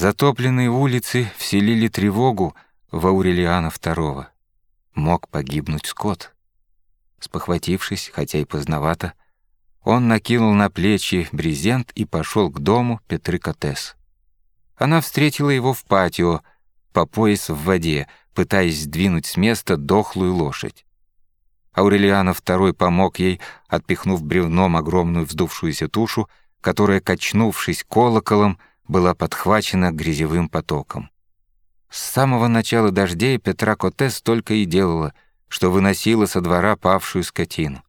Затопленные улицы вселили тревогу в Аурелиана II. Мог погибнуть скот. Спохватившись, хотя и поздновато, он накинул на плечи брезент и пошел к дому Петры Котес. Она встретила его в патио, по пояс в воде, пытаясь сдвинуть с места дохлую лошадь. Аурелиана II помог ей, отпихнув бревном огромную вздувшуюся тушу, которая, качнувшись колоколом, была подхвачена грязевым потоком. С самого начала дождей Петра Котес только и делала, что выносила со двора павшую скотину.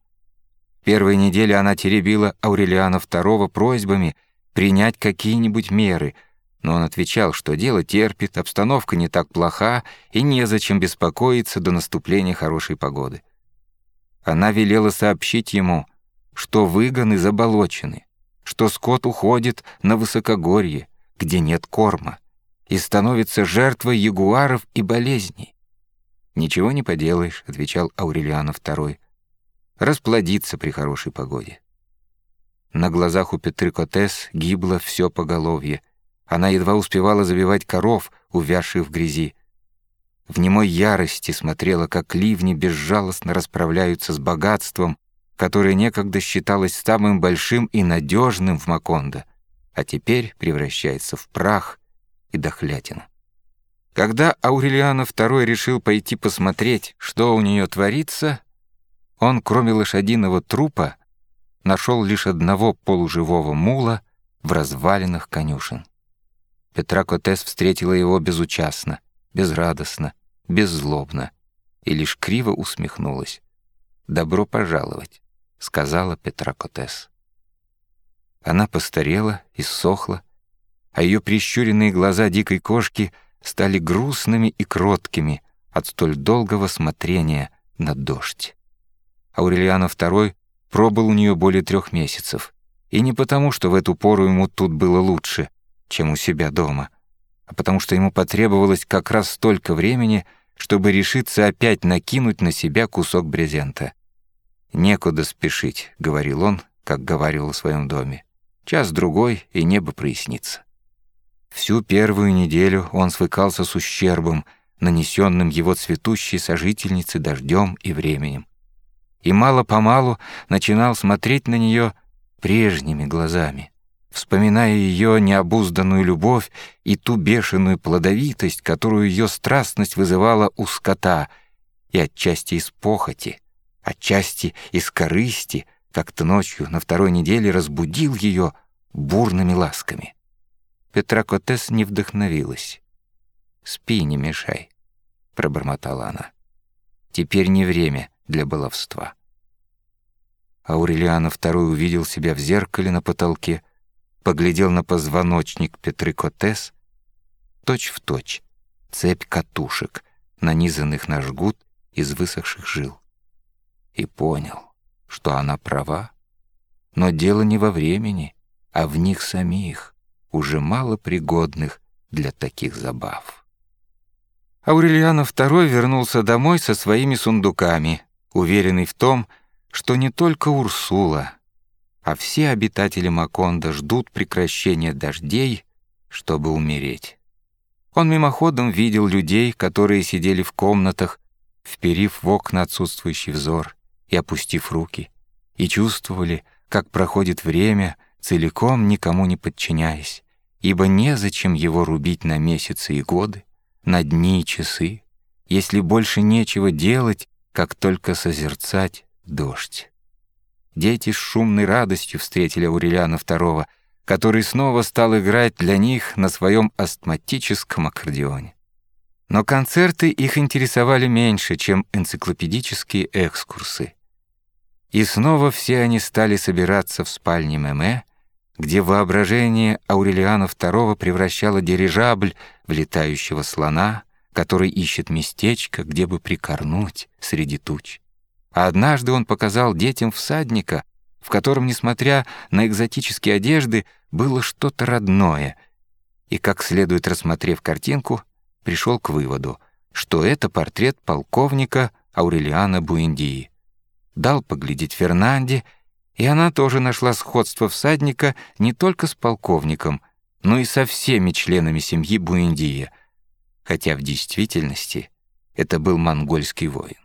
Первые недели она теребила Аурелиана II просьбами принять какие-нибудь меры, но он отвечал, что дело терпит, обстановка не так плоха и незачем беспокоиться до наступления хорошей погоды. Она велела сообщить ему, что выгоны заболочены, что скот уходит на высокогорье, где нет корма, и становится жертвой ягуаров и болезней. «Ничего не поделаешь», — отвечал Аурелианов II. «Расплодиться при хорошей погоде». На глазах у Петры Котес гибло все поголовье. Она едва успевала забивать коров, увязших в грязи. В немой ярости смотрела, как ливни безжалостно расправляются с богатством, которое некогда считалось самым большим и надежным в Макондо а теперь превращается в прах и дохлятину. Когда Аурелиано II решил пойти посмотреть, что у нее творится, он, кроме лошадиного трупа, нашел лишь одного полуживого мула в развалинах конюшен. Петра Котес встретила его безучастно, безрадостно, беззлобно и лишь криво усмехнулась. «Добро пожаловать», — сказала Петра Котес. Она постарела, и иссохла, а ее прищуренные глаза дикой кошки стали грустными и кроткими от столь долгого смотрения на дождь. Аурельяно II пробыл у нее более трех месяцев, и не потому, что в эту пору ему тут было лучше, чем у себя дома, а потому что ему потребовалось как раз столько времени, чтобы решиться опять накинуть на себя кусок брезента. «Некуда спешить», — говорил он, как говорил в своем доме. Час-другой, и небо прояснится. Всю первую неделю он свыкался с ущербом, нанесенным его цветущей сожительнице дождем и временем. И мало-помалу начинал смотреть на нее прежними глазами, вспоминая ее необузданную любовь и ту бешеную плодовитость, которую ее страстность вызывала у скота, и отчасти из похоти, отчасти из корысти — как-то ночью на второй неделе разбудил ее бурными ласками. Петра Котес не вдохновилась. «Спи, не мешай», — пробормотала она. «Теперь не время для баловства». Аурелиана II увидел себя в зеркале на потолке, поглядел на позвоночник Петры Котес, точь в точь, цепь катушек, нанизанных на жгут из высохших жил, и понял что она права. Но дело не во времени, а в них самих, уже мало пригодных для таких забав. Аурельяно II вернулся домой со своими сундуками, уверенный в том, что не только Урсула, а все обитатели Маконда ждут прекращения дождей, чтобы умереть. Он мимоходом видел людей, которые сидели в комнатах, вперив в окна отсутствующий взор, и опустив руки, и чувствовали, как проходит время, целиком никому не подчиняясь, ибо незачем его рубить на месяцы и годы, на дни и часы, если больше нечего делать, как только созерцать дождь. Дети с шумной радостью встретили Аурелиана II, который снова стал играть для них на своем астматическом аккордеоне. Но концерты их интересовали меньше, чем энциклопедические экскурсы. И снова все они стали собираться в спальне Меме, где воображение Аурелиана II превращало дирижабль в летающего слона, который ищет местечко, где бы прикорнуть среди туч. А однажды он показал детям всадника, в котором, несмотря на экзотические одежды, было что-то родное, и, как следует рассмотрев картинку, пришел к выводу, что это портрет полковника Аурелиана Буэндии дал поглядеть Фернанде, и она тоже нашла сходство всадника не только с полковником, но и со всеми членами семьи Буэндия, хотя в действительности это был монгольский воин.